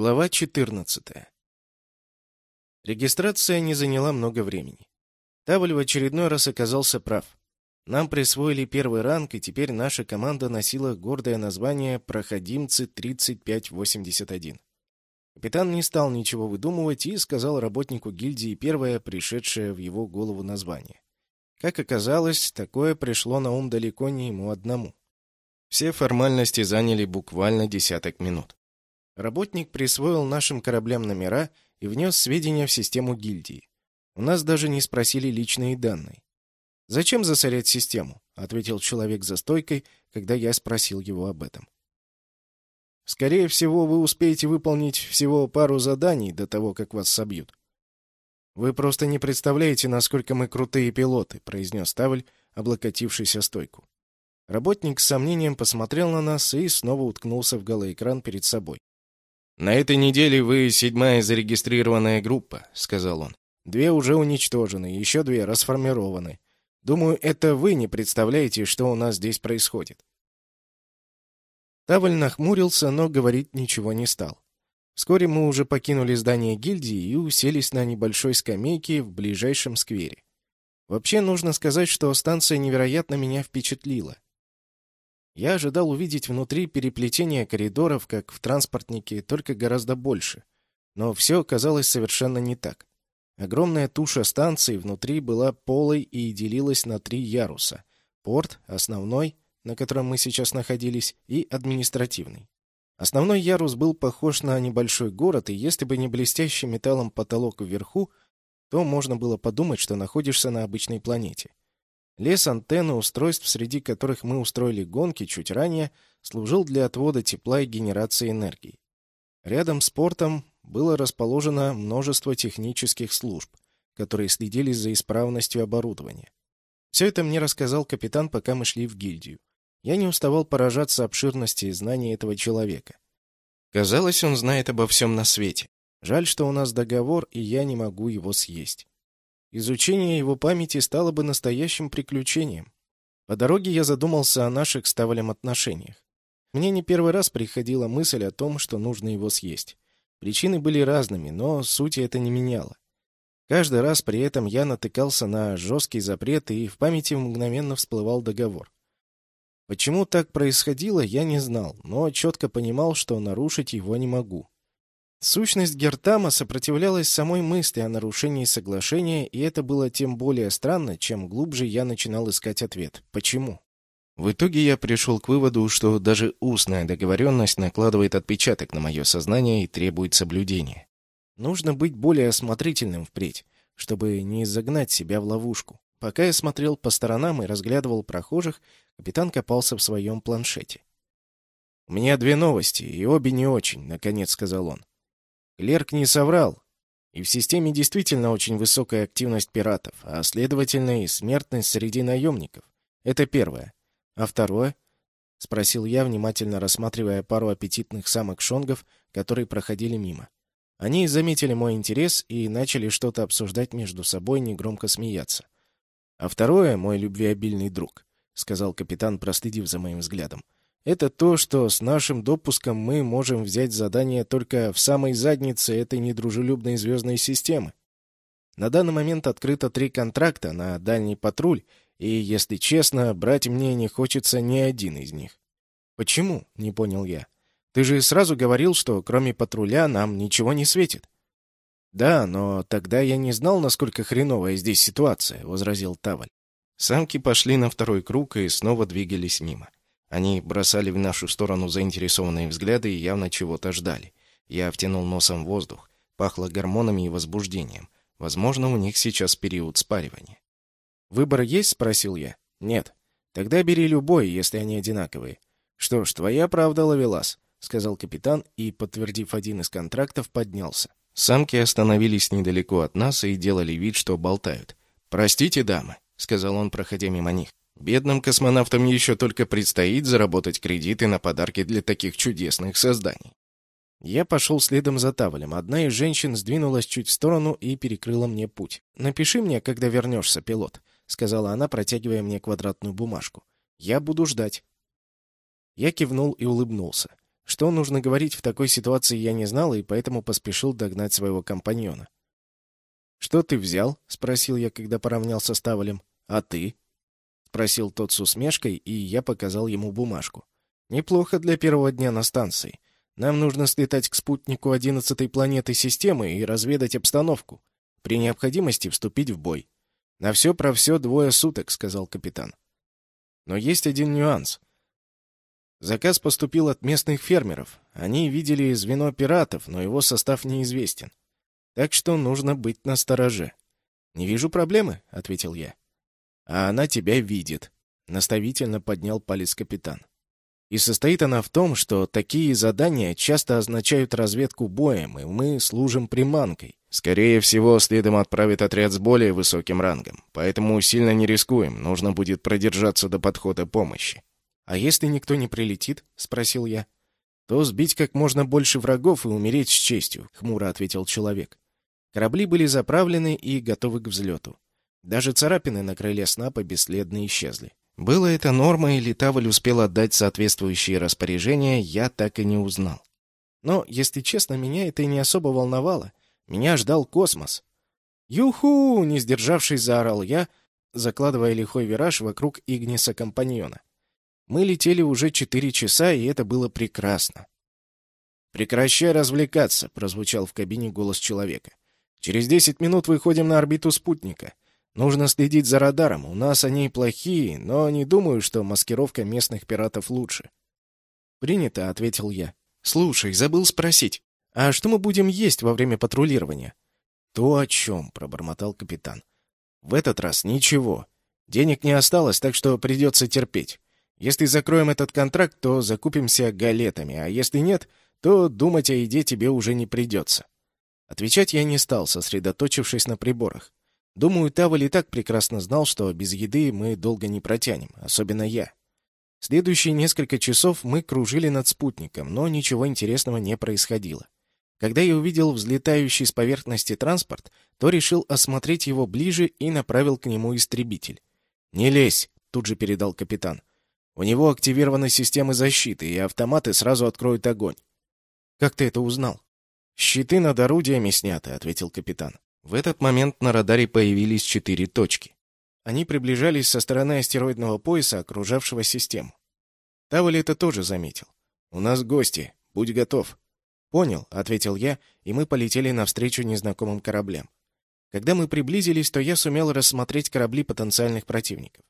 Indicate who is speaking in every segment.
Speaker 1: Глава 14. Регистрация не заняла много времени. Тавль в очередной раз оказался прав. Нам присвоили первый ранг, и теперь наша команда носила гордое название «Проходимцы 3581». Капитан не стал ничего выдумывать и сказал работнику гильдии первое, пришедшее в его голову название. Как оказалось, такое пришло на ум далеко не ему одному. Все формальности заняли буквально десяток минут. Работник присвоил нашим кораблям номера и внес сведения в систему гильдии. У нас даже не спросили личные данные. «Зачем засорять систему?» — ответил человек за стойкой, когда я спросил его об этом. «Скорее всего, вы успеете выполнить всего пару заданий до того, как вас собьют». «Вы просто не представляете, насколько мы крутые пилоты», — произнес Тавль, облокотившись о стойку. Работник с сомнением посмотрел на нас и снова уткнулся в голоэкран перед собой. «На этой неделе вы седьмая зарегистрированная группа», — сказал он. «Две уже уничтожены, еще две расформированы. Думаю, это вы не представляете, что у нас здесь происходит. Тавль нахмурился, но говорить ничего не стал. Вскоре мы уже покинули здание гильдии и уселись на небольшой скамейке в ближайшем сквере. Вообще, нужно сказать, что станция невероятно меня впечатлила. Я ожидал увидеть внутри переплетение коридоров, как в транспортнике, только гораздо больше. Но все оказалось совершенно не так. Огромная туша станции внутри была полой и делилась на три яруса. Порт, основной, на котором мы сейчас находились, и административный. Основной ярус был похож на небольшой город, и если бы не блестящий металлом потолок вверху, то можно было подумать, что находишься на обычной планете. Лес антенны устройств, среди которых мы устроили гонки чуть ранее, служил для отвода тепла и генерации энергии. Рядом с портом было расположено множество технических служб, которые следили за исправностью оборудования. Все это мне рассказал капитан, пока мы шли в гильдию. Я не уставал поражаться обширности и знаний этого человека. Казалось, он знает обо всем на свете. Жаль, что у нас договор, и я не могу его съесть. Изучение его памяти стало бы настоящим приключением. По дороге я задумался о наших с Тавлем отношениях. Мне не первый раз приходила мысль о том, что нужно его съесть. Причины были разными, но сути это не меняло. Каждый раз при этом я натыкался на жесткий запрет, и в памяти мгновенно всплывал договор. Почему так происходило, я не знал, но четко понимал, что нарушить его не могу. Сущность Гертама сопротивлялась самой мысли о нарушении соглашения, и это было тем более странно, чем глубже я начинал искать ответ. Почему? В итоге я пришел к выводу, что даже устная договоренность накладывает отпечаток на мое сознание и требует соблюдения. Нужно быть более осмотрительным впредь, чтобы не загнать себя в ловушку. Пока я смотрел по сторонам и разглядывал прохожих, капитан копался в своем планшете. «У меня две новости, и обе не очень», — наконец сказал он. Клерк не соврал, и в системе действительно очень высокая активность пиратов, а следовательно и смертность среди наемников. Это первое. «А второе?» — спросил я, внимательно рассматривая пару аппетитных самок-шонгов, которые проходили мимо. Они заметили мой интерес и начали что-то обсуждать между собой, негромко смеяться. «А второе, мой любвеобильный друг», — сказал капитан, простыдив за моим взглядом, — «это то, что с нашим допуском мы можем взять задание только в самой заднице этой недружелюбной звездной системы. На данный момент открыто три контракта на дальний патруль и, если честно, брать мне не хочется ни один из них. Почему? Не понял я. Ты же сразу говорил, что кроме патруля нам ничего не светит. Да, но тогда я не знал, насколько хреновая здесь ситуация, возразил Таваль. Самки пошли на второй круг и снова двигались мимо. Они бросали в нашу сторону заинтересованные взгляды и явно чего-то ждали. Я втянул носом воздух. Пахло гормонами и возбуждением. Возможно, у них сейчас период спаривания. «Выбор есть?» — спросил я. «Нет». «Тогда бери любой, если они одинаковые». «Что ж, твоя правда, Лавелас», — сказал капитан и, подтвердив один из контрактов, поднялся. Самки остановились недалеко от нас и делали вид, что болтают. «Простите, дамы», — сказал он, проходя мимо них. «Бедным космонавтам еще только предстоит заработать кредиты на подарки для таких чудесных созданий». Я пошел следом за Тавлем. Одна из женщин сдвинулась чуть в сторону и перекрыла мне путь. «Напиши мне, когда вернешься, пилот», сказала она, протягивая мне квадратную бумажку. Я буду ждать. Я кивнул и улыбнулся. Что нужно говорить в такой ситуации, я не знал, и поэтому поспешил догнать своего компаньона. «Что ты взял?» — спросил я, когда поравнялся с Тавалем. «А ты?» — спросил тот с усмешкой, и я показал ему бумажку. «Неплохо для первого дня на станции. Нам нужно слетать к спутнику одиннадцатой планеты системы и разведать обстановку. При необходимости вступить в бой. На все про все двое суток», — сказал капитан. «Но есть один нюанс. Заказ поступил от местных фермеров. Они видели звено пиратов, но его состав неизвестен. Так что нужно быть настороже. «Не вижу проблемы», — ответил я. «А она тебя видит», — наставительно поднял палец капитан. «И состоит она в том, что такие задания часто означают разведку боем, и мы служим приманкой. Скорее всего, следом отправит отряд с более высоким рангом, поэтому сильно не рискуем, нужно будет продержаться до подхода помощи». «А если никто не прилетит?» — спросил я. «То сбить как можно больше врагов и умереть с честью», — хмуро ответил человек. Корабли были заправлены и готовы к взлету. Даже царапины на крыле снапа бесследно исчезли. Было это норма или Таваль успел отдать соответствующие распоряжения, я так и не узнал. Но, если честно, меня это и не особо волновало. Меня ждал космос. «Юху!» — не сдержавшись, заорал я, закладывая лихой вираж вокруг Игниса компаньона. Мы летели уже четыре часа, и это было прекрасно. «Прекращай развлекаться», — прозвучал в кабине голос человека. Через 10 минут выходим на орбиту спутника. Нужно следить за радаром. У нас они плохие, но не думаю, что маскировка местных пиратов лучше. Принято, ответил я. Слушай, забыл спросить. А что мы будем есть во время патрулирования? То о чем, пробормотал капитан. В этот раз ничего. Денег не осталось, так что придется терпеть. Если закроем этот контракт, то закупимся галетами, а если нет, то думать о еде тебе уже не придется. Отвечать я не стал, сосредоточившись на приборах. Думаю, Таваль и так прекрасно знал, что без еды мы долго не протянем, особенно я. Следующие несколько часов мы кружили над спутником, но ничего интересного не происходило. Когда я увидел взлетающий с поверхности транспорт, то решил осмотреть его ближе и направил к нему истребитель. «Не лезь!» — тут же передал капитан. «У него активированы системы защиты, и автоматы сразу откроют огонь». «Как ты это узнал?» «Щиты над орудиями сняты», — ответил капитан. В этот момент на радаре появились четыре точки. Они приближались со стороны астероидного пояса, окружавшего систему. Тавали это тоже заметил. «У нас гости. Будь готов». «Понял», — ответил я, и мы полетели навстречу незнакомым кораблям. Когда мы приблизились, то я сумел рассмотреть корабли потенциальных противников.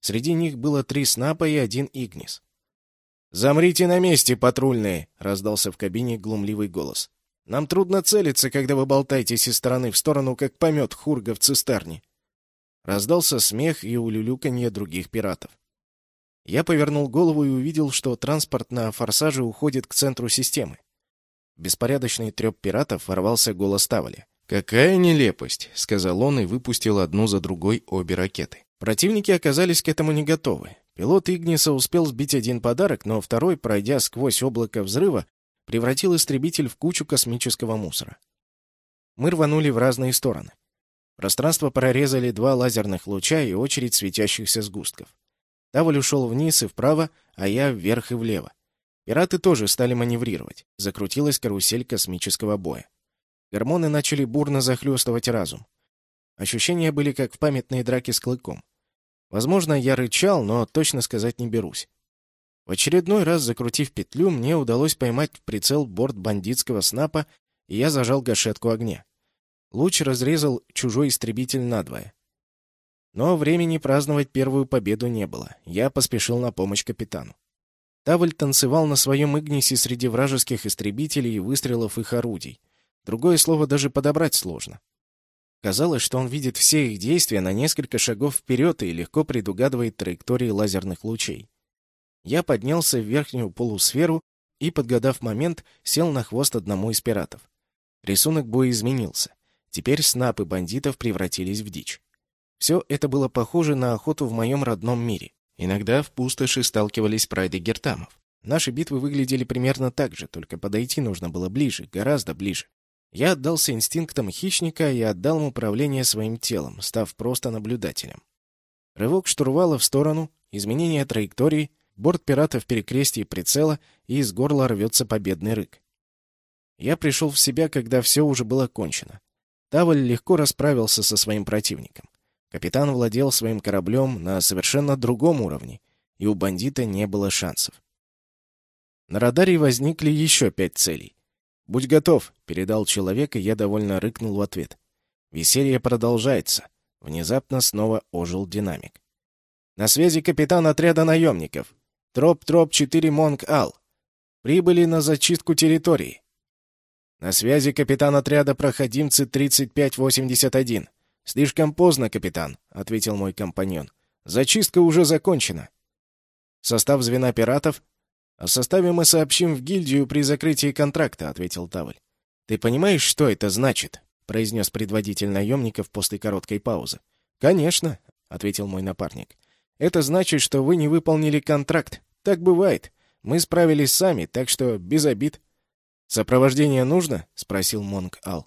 Speaker 1: Среди них было три снапа и один игнис. «Замрите на месте, патрульные!» — раздался в кабине глумливый голос. Нам трудно целиться, когда вы болтаетесь из стороны в сторону, как помет хурга в цистерне. Раздался смех и улюлюканье других пиратов. Я повернул голову и увидел, что транспорт на форсаже уходит к центру системы. беспорядочный треп пиратов ворвался голос Тавали. «Какая нелепость!» — сказал он и выпустил одну за другой обе ракеты. Противники оказались к этому не готовы. Пилот Игниса успел сбить один подарок, но второй, пройдя сквозь облако взрыва, превратил истребитель в кучу космического мусора. Мы рванули в разные стороны. Пространство прорезали два лазерных луча и очередь светящихся сгустков. Таваль ушел вниз и вправо, а я вверх и влево. Пираты тоже стали маневрировать. Закрутилась карусель космического боя. Гормоны начали бурно захлестывать разум. Ощущения были как в памятной драке с клыком. Возможно, я рычал, но точно сказать не берусь. В очередной раз, закрутив петлю, мне удалось поймать в прицел борт бандитского снапа, и я зажал гашетку огня. Луч разрезал чужой истребитель надвое. Но времени праздновать первую победу не было. Я поспешил на помощь капитану. Тавль танцевал на своем Игнисе среди вражеских истребителей и выстрелов их орудий. Другое слово даже подобрать сложно. Казалось, что он видит все их действия на несколько шагов вперед и легко предугадывает траектории лазерных лучей. Я поднялся в верхнюю полусферу и, подгадав момент, сел на хвост одному из пиратов. Рисунок боя изменился. Теперь снапы бандитов превратились в дичь. Все это было похоже на охоту в моем родном мире. Иногда в пустоши сталкивались прайды гертамов. Наши битвы выглядели примерно так же, только подойти нужно было ближе, гораздо ближе. Я отдался инстинктам хищника и отдал им управление своим телом, став просто наблюдателем. Рывок штурвала в сторону, изменение траектории, Борт пирата в перекрестии прицела, и из горла рвется победный рык. Я пришел в себя, когда все уже было кончено. Таваль легко расправился со своим противником. Капитан владел своим кораблем на совершенно другом уровне, и у бандита не было шансов. На радаре возникли еще пять целей. «Будь готов», — передал человек, и я довольно рыкнул в ответ. Веселье продолжается. Внезапно снова ожил динамик. «На связи капитан отряда наемников. Троп-троп-4 Монг-Ал. Прибыли на зачистку территории. На связи капитан отряда проходимцы 3581. Слишком поздно, капитан, ответил мой компаньон. Зачистка уже закончена. Состав звена пиратов? О составе мы сообщим в гильдию при закрытии контракта, ответил Таваль. Ты понимаешь, что это значит? произнес предводитель наемников после короткой паузы. Конечно, ответил мой напарник. Это значит, что вы не выполнили контракт. Так бывает. Мы справились сами, так что без обид. Сопровождение нужно? спросил Монг Ал.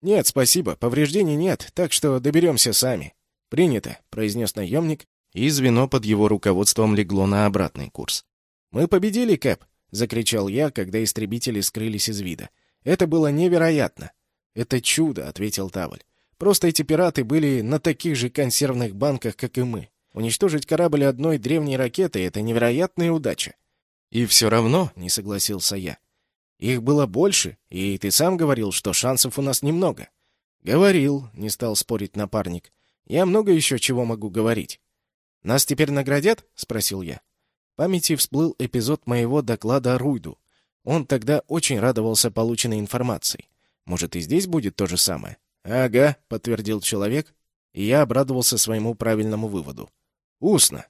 Speaker 1: «Нет, спасибо, повреждений нет, так что доберемся сами». «Принято», — произнес наемник, и звено под его руководством легло на обратный курс. «Мы победили, Кэп!» — закричал я, когда истребители скрылись из вида. «Это было невероятно!» «Это чудо!» — ответил Таваль. «Просто эти пираты были на таких же консервных банках, как и мы. Уничтожить корабль одной древней ракетой — это невероятная удача». «И все равно», — не согласился я, их было больше, и ты сам говорил, что шансов у нас немного. Говорил, не стал спорить напарник. Я много еще чего могу говорить. Нас теперь наградят? спросил я. В памяти всплыл эпизод моего доклада Руйду. Он тогда очень радовался полученной информацией. Может, и здесь будет то же самое? Ага, подтвердил человек, и я обрадовался своему правильному выводу. Устно.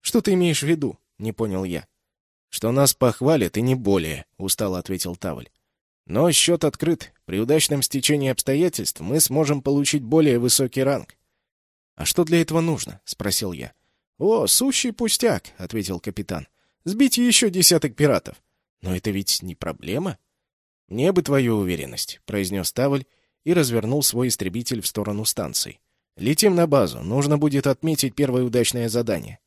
Speaker 1: Что ты имеешь в виду? не понял я. «Что нас похвалят, и не более», — устало ответил Тавль. «Но счет открыт. При удачном стечении обстоятельств мы сможем получить более высокий ранг». «А что для этого нужно?» — спросил я. «О, сущий пустяк», — ответил капитан. «Сбить еще десяток пиратов». «Но это ведь не проблема». «Мне бы твою уверенность», — произнес Тавль и развернул свой истребитель в сторону станции. «Летим на базу. Нужно будет отметить первое удачное задание».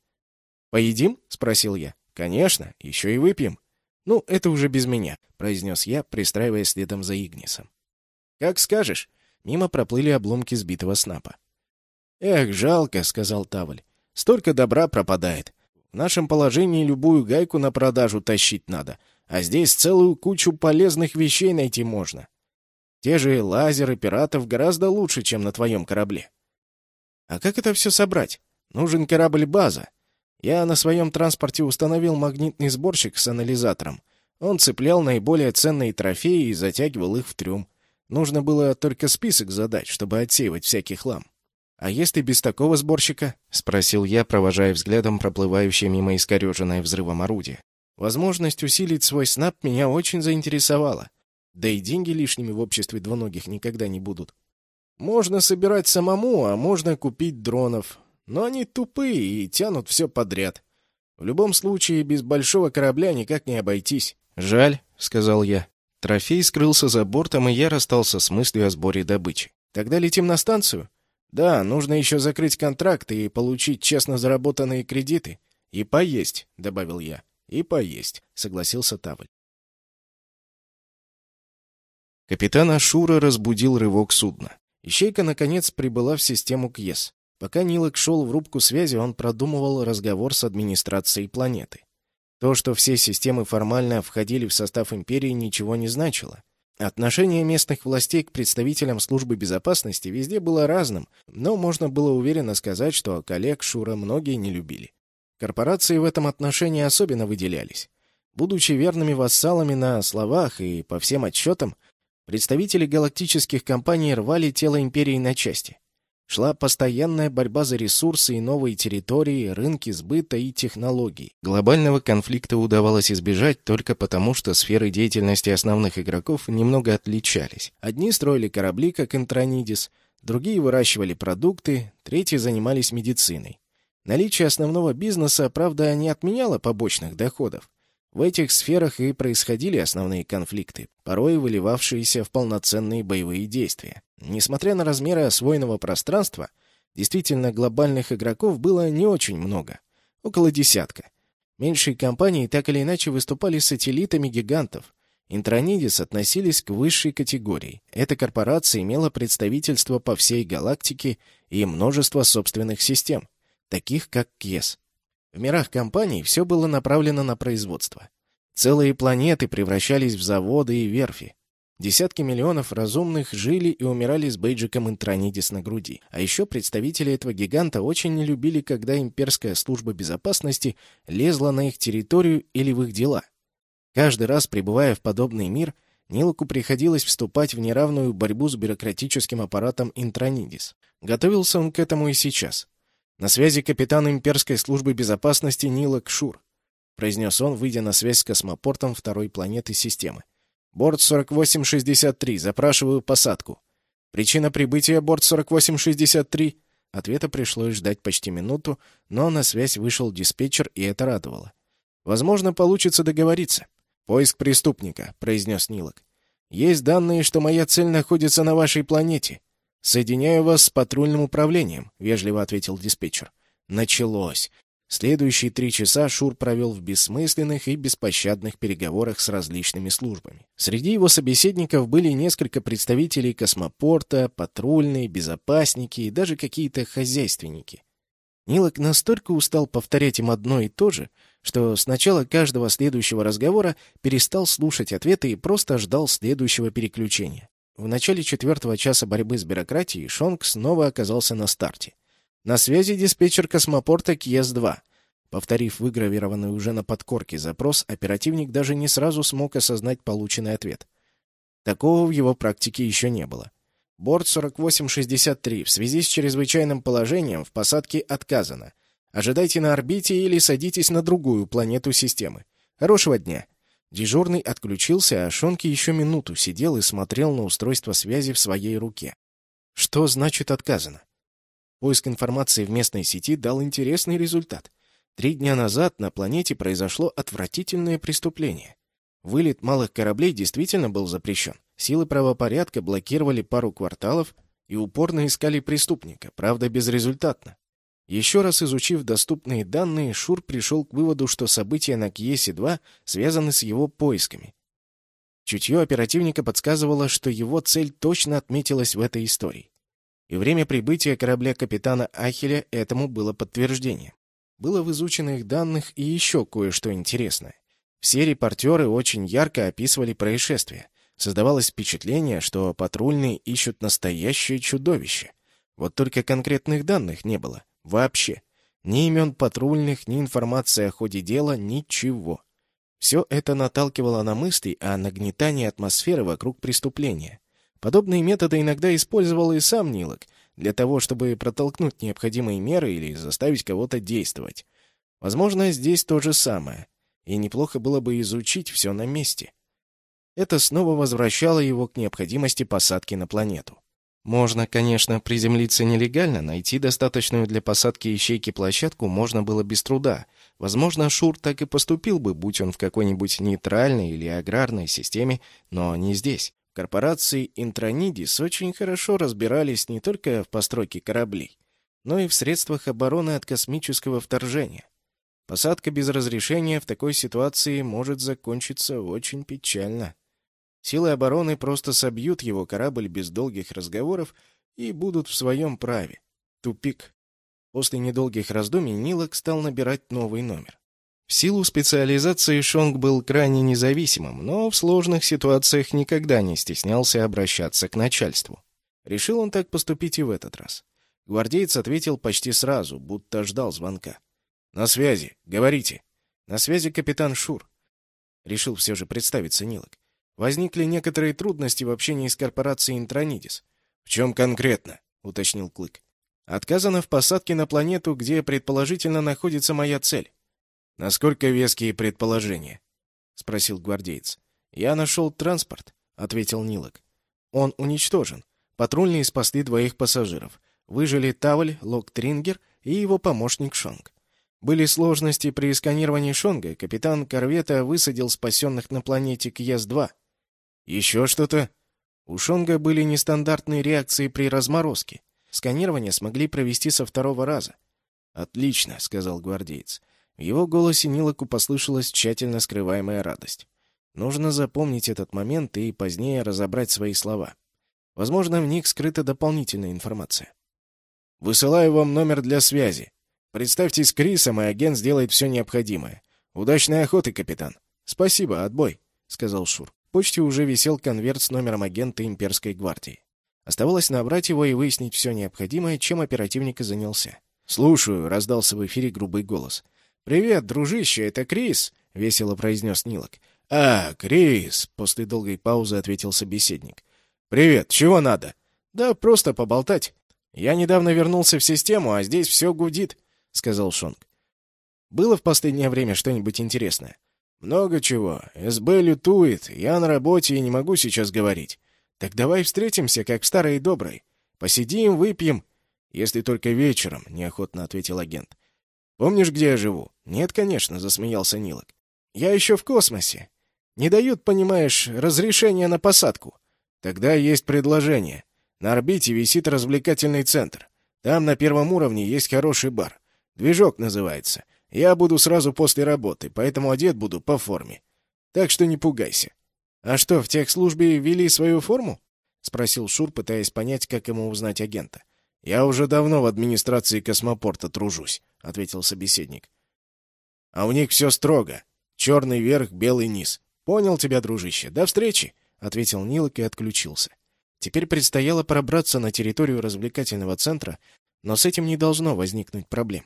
Speaker 1: «Поедим?» — спросил я. «Конечно, еще и выпьем». «Ну, это уже без меня», — произнес я, пристраиваясь следом за Игнисом. «Как скажешь». Мимо проплыли обломки сбитого снапа. «Эх, жалко», — сказал Таваль. «Столько добра пропадает. В нашем положении любую гайку на продажу тащить надо, а здесь целую кучу полезных вещей найти можно. Те же лазеры пиратов гораздо лучше, чем на твоем корабле». «А как это все собрать? Нужен корабль-база. Я на своем транспорте установил магнитный сборщик с анализатором. Он цеплял наиболее ценные трофеи и затягивал их в трюм. Нужно было только список задать, чтобы отсеивать всякий хлам. «А если без такого сборщика?» — спросил я, провожая взглядом проплывающее мимо искореженное взрывом орудие. Возможность усилить свой снап меня очень заинтересовала. Да и деньги лишними в обществе двуногих никогда не будут. Можно собирать самому, а можно купить дронов. Но они тупые и тянут все подряд. В любом случае, без большого корабля никак не обойтись. «Жаль», — сказал я. Трофей скрылся за бортом, и я расстался с мыслью о сборе добычи. «Тогда летим на станцию?» «Да, нужно еще закрыть контракт и получить честно заработанные кредиты. И поесть», — добавил я. «И поесть», — согласился Тавль. Капитан Ашура разбудил рывок судна. Ищейка, наконец, прибыла в систему КьЕС. Пока Нилок шел в рубку связи, он продумывал разговор с администрацией планеты. То, что все системы формально входили в состав империи, ничего не значило. Отношение местных властей к представителям службы безопасности везде было разным, но можно было уверенно сказать, что коллег Шура многие не любили. Корпорации в этом отношении особенно выделялись. Будучи верными вассалами на словах и по всем отчетам, представители галактических компаний рвали тело империи на части. Шла постоянная борьба за ресурсы и новые территории, рынки сбыта и технологий. Глобального конфликта удавалось избежать только потому, что сферы деятельности основных игроков немного отличались. Одни строили корабли, как Интронидис, другие выращивали продукты, третьи занимались медициной. Наличие основного бизнеса, правда, не отменяло побочных доходов. В этих сферах и происходили основные конфликты, порой выливавшиеся в полноценные боевые действия. Несмотря на размеры освоенного пространства, действительно глобальных игроков было не очень много, около десятка. Меньшие компании так или иначе выступали сателлитами гигантов. Интронидис относились к высшей категории. Эта корпорация имела представительство по всей галактике и множество собственных систем, таких как КЕС. В мирах компаний все было направлено на производство. Целые планеты превращались в заводы и верфи. Десятки миллионов разумных жили и умирали с бейджиком Интронидис на груди. А еще представители этого гиганта очень не любили, когда имперская служба безопасности лезла на их территорию или в их дела. Каждый раз, прибывая в подобный мир, Нилоку приходилось вступать в неравную борьбу с бюрократическим аппаратом Интронидис. Готовился он к этому и сейчас. На связи капитан имперской службы безопасности Нилок Шур, произнес он, выйдя на связь с космопортом второй планеты системы. Борт 4863. Запрашиваю посадку. Причина прибытия борт 4863. Ответа пришлось ждать почти минуту, но на связь вышел диспетчер, и это радовало. Возможно, получится договориться. Поиск преступника, произнес Нилок. Есть данные, что моя цель находится на вашей планете. Соединяю вас с патрульным управлением, вежливо ответил диспетчер. Началось. Следующие три часа Шур провел в бессмысленных и беспощадных переговорах с различными службами. Среди его собеседников были несколько представителей космопорта, патрульные, безопасники и даже какие-то хозяйственники. Нилок настолько устал повторять им одно и то же, что с начала каждого следующего разговора перестал слушать ответы и просто ждал следующего переключения. В начале четвертого часа борьбы с бюрократией Шонг снова оказался на старте. На связи диспетчер космопорта Кьес-2. Повторив выгравированный уже на подкорке запрос, оперативник даже не сразу смог осознать полученный ответ. Такого в его практике еще не было. Борт 4863 в связи с чрезвычайным положением в посадке отказано. Ожидайте на орбите или садитесь на другую планету системы. Хорошего дня. Дежурный отключился, а Шонки еще минуту сидел и смотрел на устройство связи в своей руке. Что значит отказано? Поиск информации в местной сети дал интересный результат. Три дня назад на планете произошло отвратительное преступление. Вылет малых кораблей действительно был запрещен. Силы правопорядка блокировали пару кварталов и упорно искали преступника, правда, безрезультатно. Еще раз изучив доступные данные, Шур пришел к выводу, что события на Кьесе-2 связаны с его поисками. Чутье оперативника подсказывало, что его цель точно отметилась в этой истории и время прибытия корабля капитана Ахеля этому было подтверждение. Было в изученных данных и еще кое-что интересное. Все репортеры очень ярко описывали происшествие. Создавалось впечатление, что патрульные ищут настоящее чудовище. Вот только конкретных данных не было. Вообще. Ни имен патрульных, ни информации о ходе дела, ничего. Все это наталкивало на мысли о нагнетании атмосферы вокруг преступления. Подобные методы иногда использовал и сам Нилок, для того, чтобы протолкнуть необходимые меры или заставить кого-то действовать. Возможно, здесь то же самое, и неплохо было бы изучить все на месте. Это снова возвращало его к необходимости посадки на планету. Можно, конечно, приземлиться нелегально, найти достаточную для посадки ищейки площадку можно было без труда. Возможно, Шур так и поступил бы, будь он в какой-нибудь нейтральной или аграрной системе, но не здесь. Корпорации Интронидис очень хорошо разбирались не только в постройке кораблей, но и в средствах обороны от космического вторжения. Посадка без разрешения в такой ситуации может закончиться очень печально. Силы обороны просто собьют его корабль без долгих разговоров и будут в своем праве. Тупик. После недолгих раздумий Нилок стал набирать новый номер. В силу специализации Шонг был крайне независимым, но в сложных ситуациях никогда не стеснялся обращаться к начальству. Решил он так поступить и в этот раз. Гвардеец ответил почти сразу, будто ждал звонка. «На связи. Говорите». «На связи капитан Шур». Решил все же представиться Нилок. Возникли некоторые трудности в общении с корпорацией Интронидис. «В чем конкретно?» — уточнил Клык. «Отказано в посадке на планету, где предположительно находится моя цель. «Насколько веские предположения?» — спросил гвардеец. «Я нашел транспорт», — ответил Нилок. «Он уничтожен. Патрульные спасли двоих пассажиров. Выжили Тавль, Локтрингер и его помощник Шонг. Были сложности при сканировании Шонга. Капитан корвета высадил спасенных на планете Кьяс-2. Еще что-то?» У Шонга были нестандартные реакции при разморозке. Сканирование смогли провести со второго раза. «Отлично», — сказал гвардеец. В его голосе Нилоку послышалась тщательно скрываемая радость. Нужно запомнить этот момент и позднее разобрать свои слова. Возможно, в них скрыта дополнительная информация. «Высылаю вам номер для связи. Представьтесь Крисом, и агент сделает все необходимое. Удачной охоты, капитан!» «Спасибо, отбой», — сказал Шур. Почте уже висел конверт с номером агента имперской гвардии. Оставалось набрать его и выяснить все необходимое, чем оперативник и занялся. «Слушаю», — раздался в эфире грубый голос. «Привет, дружище, это Крис», — весело произнес Нилок. «А, Крис», — после долгой паузы ответил собеседник. «Привет, чего надо?» «Да просто поболтать. Я недавно вернулся в систему, а здесь все гудит», — сказал Шонг. «Было в последнее время что-нибудь интересное?» «Много чего. СБ лютует. Я на работе и не могу сейчас говорить. Так давай встретимся, как в старой и. Посидим, выпьем. Если только вечером», — неохотно ответил агент. «Помнишь, где я живу?» «Нет, конечно», — засмеялся Нилок. «Я еще в космосе. Не дают, понимаешь, разрешения на посадку. Тогда есть предложение. На орбите висит развлекательный центр. Там на первом уровне есть хороший бар. Движок называется. Я буду сразу после работы, поэтому одет буду по форме. Так что не пугайся. А что, в техслужбе ввели свою форму? спросил Шур, пытаясь понять, как ему узнать агента. Я уже давно в администрации космопорта тружусь, ответил собеседник. А у них все строго. Черный верх, белый низ. Понял тебя, дружище. До встречи, ответил Нилок и отключился. Теперь предстояло пробраться на территорию развлекательного центра, но с этим не должно возникнуть проблем.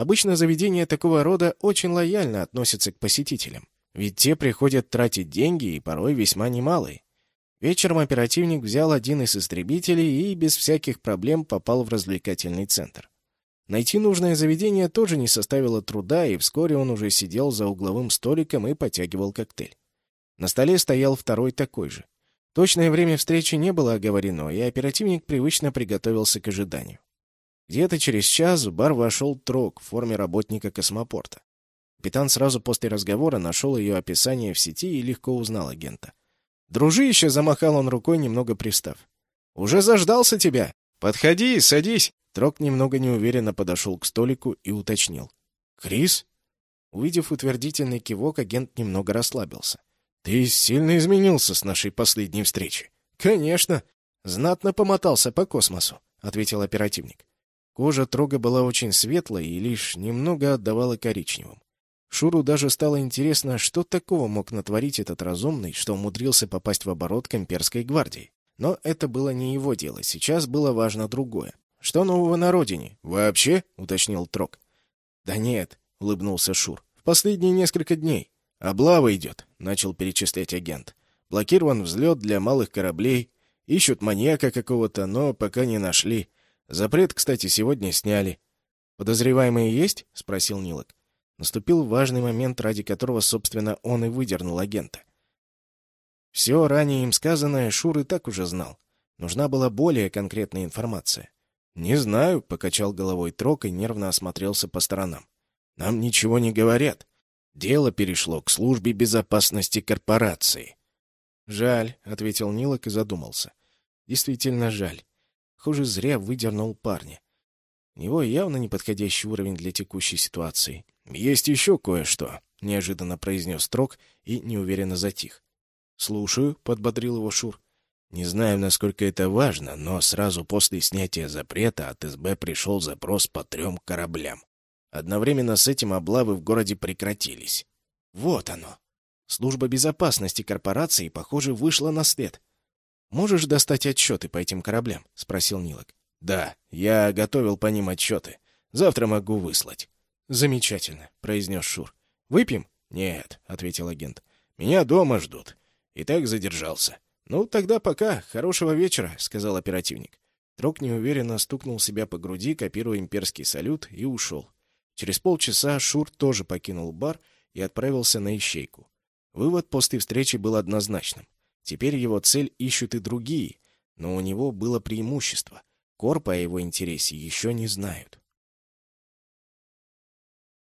Speaker 1: Обычно заведения такого рода очень лояльно относятся к посетителям, ведь те приходят тратить деньги и порой весьма немалые. Вечером оперативник взял один из истребителей и без всяких проблем попал в развлекательный центр. Найти нужное заведение тоже не составило труда, и вскоре он уже сидел за угловым столиком и потягивал коктейль. На столе стоял второй такой же. Точное время встречи не было оговорено, и оперативник привычно приготовился к ожиданию. Где-то через час в бар вошел Трок в форме работника космопорта. Капитан сразу после разговора нашел ее описание в сети и легко узнал агента. «Дружище!» — замахал он рукой, немного пристав. «Уже заждался тебя! Подходи, садись!» Трок немного неуверенно подошел к столику и уточнил. «Крис?» Увидев утвердительный кивок, агент немного расслабился. «Ты сильно изменился с нашей последней встречи». «Конечно. Знатно помотался по космосу», — ответил оперативник. Кожа Трога была очень светлой и лишь немного отдавала коричневым. Шуру даже стало интересно, что такого мог натворить этот разумный, что умудрился попасть в оборот к имперской гвардии. Но это было не его дело, сейчас было важно другое. «Что нового на родине?» «Вообще?» — уточнил Трог. «Да нет», — улыбнулся Шур. «В последние несколько дней. Облава идет», — начал перечислять агент. «Блокирован взлет для малых кораблей. Ищут маньяка какого-то, но пока не нашли. Запрет, кстати, сегодня сняли. Подозреваемые есть? спросил Нилок. Наступил важный момент, ради которого, собственно, он и выдернул агента. Все ранее им сказанное Шур и так уже знал. Нужна была более конкретная информация. «Не знаю», — покачал головой Трок и нервно осмотрелся по сторонам. «Нам ничего не говорят. Дело перешло к службе безопасности корпорации». «Жаль», — ответил Нилок и задумался. «Действительно жаль. Хуже зря выдернул парня. У него явно неподходящий уровень для текущей ситуации. «Есть еще кое-что», — неожиданно произнес Трок и неуверенно затих. «Слушаю», — подбодрил его Шур. «Не знаю, насколько это важно, но сразу после снятия запрета от СБ пришел запрос по трем кораблям. Одновременно с этим облавы в городе прекратились. Вот оно. Служба безопасности корпорации, похоже, вышла на след. «Можешь достать отчеты по этим кораблям?» — спросил Нилок. «Да, я готовил по ним отчеты. Завтра могу выслать». «Замечательно», — произнес Шур. «Выпьем?» «Нет», — ответил агент. «Меня дома ждут. И так задержался». «Ну, тогда пока. Хорошего вечера», — сказал оперативник. Трок неуверенно стукнул себя по груди, копируя имперский салют, и ушел. Через полчаса Шур тоже покинул бар и отправился на ищейку. Вывод после встречи был однозначным. Теперь его цель ищут и другие, но у него было преимущество. Корпа о его интересе еще не знают.